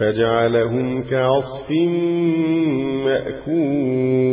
فجعلهم كعصف مأكول.